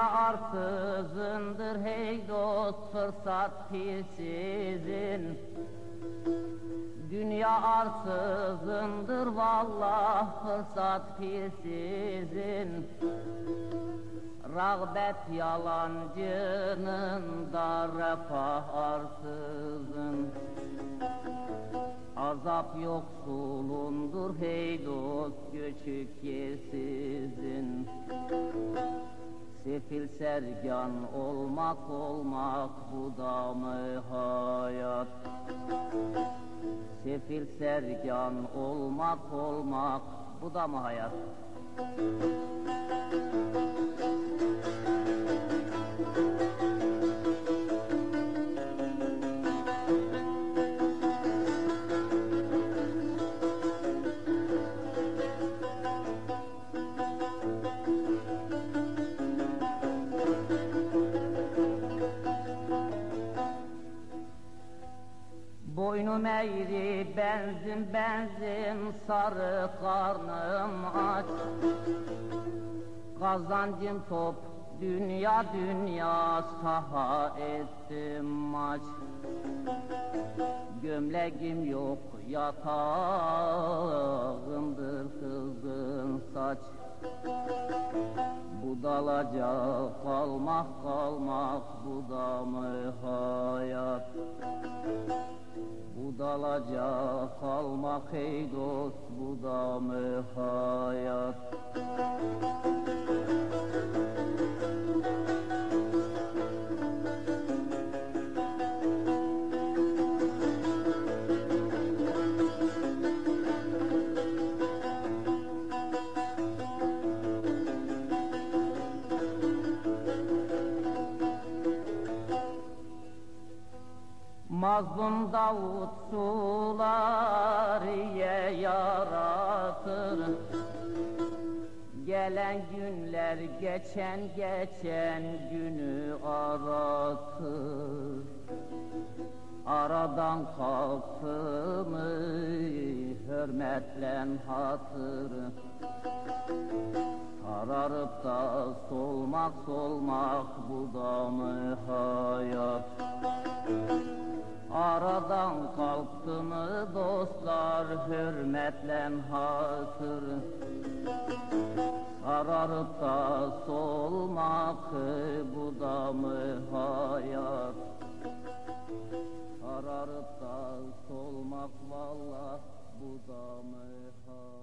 arsızındır hey dost fırsat pilsizin Dünya arsızındır vallah fırsat pilsizin Rağbet yalancının da refah arsızın Azap yoksulundur hey dost göçük yersizin Sefil sergan olmak olmak bu da mı hayat. Sefil sergan olmak olmak bu da mı hayat Boynum benzin benzin sarı karnım aç. Kazancım top dünya dünya saha ettim maç. Gömleğim yok yatağımdır kızgın saç. Budalaca kalmak kalmak bu da mı hayat Budalaca kalmak ey dost bu da mı Mazlum Davut sularıya yaratır. Gelen günler geçen geçen günü aratır. Aradan kalktı mı hürmetle hatırı Sararıp da solmak solmak bu da mı hayat Aradan kalktı mı dostlar hürmetle hatır. Sararıp da solmak bu da mı hayat? Sararıp da solmak valla bu da mı hayat